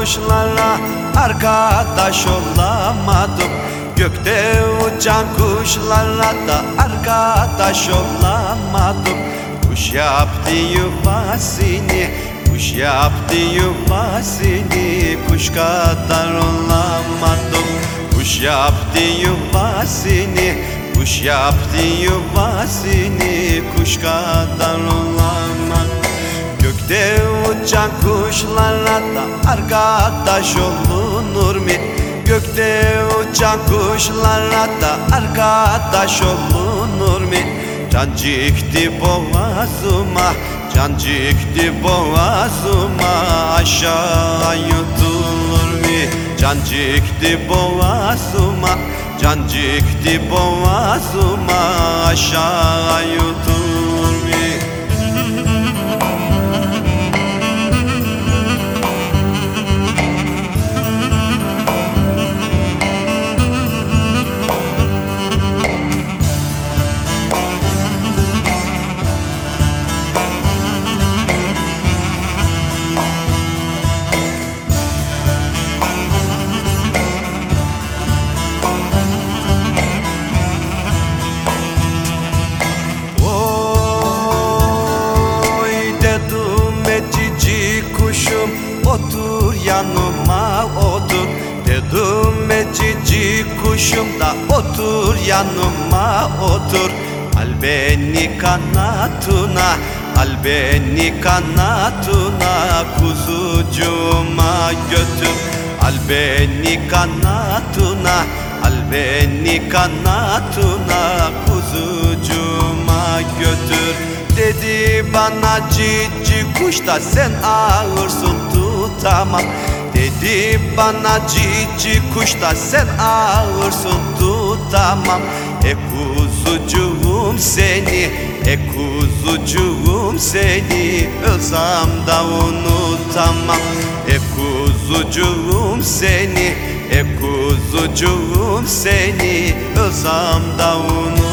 kuşlara arkadaş olamadım. Gökte uçan kuşlara da arkadaş olamadım. Kuş yaptı yuvasını Kuş yaptı yuvasını Kuş kadar olamadım. Kuş yaptı yuvasını Kuş yaptı yuvasını Kuş kadar olamadım uçan kuşlara da arkadaş olunur mu? Gökte uçan kuşlara da arkadaş olunur mu? Can çıktı boğazıma, can çıktı boğazıma Aşağı yutulur mu? Can çıktı boğazıma, can çıktı boğazıma Aşağı Dedim cici kuşum. Otur yanıma otur. Dedim cici kuşum da otur yanıma otur. Al beni kanatına Al beni kanatına kuzucuğuma götür. Al beni kanatına Al beni kanatına Dedi bana cici kuş da sen ağırsın tutamam. Dedi bana cici kuş da sen ağırsın tutamam. E kuzucuğum seni E kuzucuğum seni Ölsem da unutamam. E kuzucuğum seni E kuzucuğum seni Ölsem da unutamam